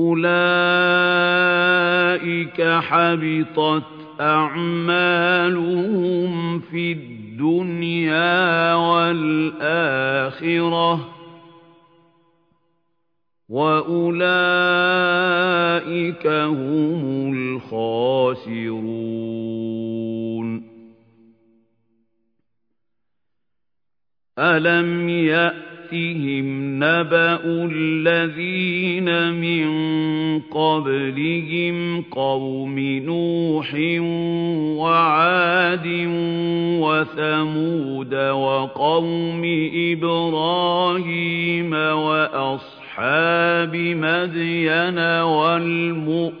أُولَئِكَ حَبِطَتْ أَعْمَالُهُمْ فِي الدُّنْيَا وَالْآخِرَةِ وَأُولَئِكَ هُمُ الْخَاسِرُونَ أَلَمْ يَأْتِ يَأْتِهِمْ نَبَأُ الَّذِينَ مِن قَبْلِهِمْ قَوْمِ نُوحٍ وَعَادٍ وَثَمُودَ وَقَوْمِ إِبْرَاهِيمَ وَأَصْحَابِ مَدْيَنَ وَالْمُؤْتَفِكَاتِ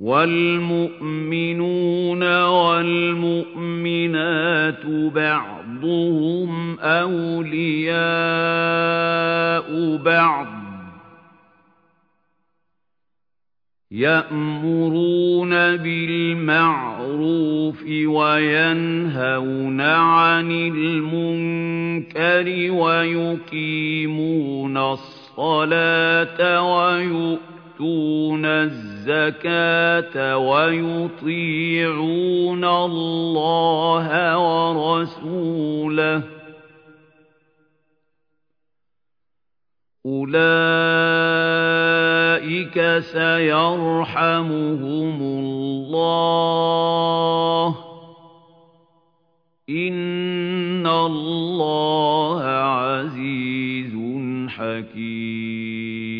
وَالْمُؤْمِنُونَ وَالْمُؤْمِنَاتُ بَعْضُهُمْ أَوْلِيَاءُ بَعْضٍ. يَأْمُرُونَ بِالْمَعْرُوفِ وَيَنْهَوْنَ عَنِ الْمُنكَرِ وَيُقِيمُونَ الصَّلَاةَ وَيُؤْتُونَ يُؤْتُونَ الزَّكَاةَ وَيُطِيعُونَ اللَّهَ وَرَسُولَهُ. أُولَئِكَ سَيَرْحَمُهُمُ اللَّهُ. إِنَّ اللَّهَ عَزِيزٌ حَكِيمٌ.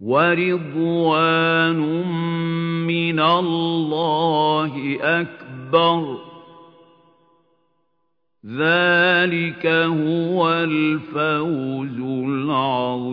وَرِضْوَانٌ مِّنَ اللَّهِ أَكْبَرُ ذَلِكَ هُوَ الْفَوْزُ الْعَظِيمُ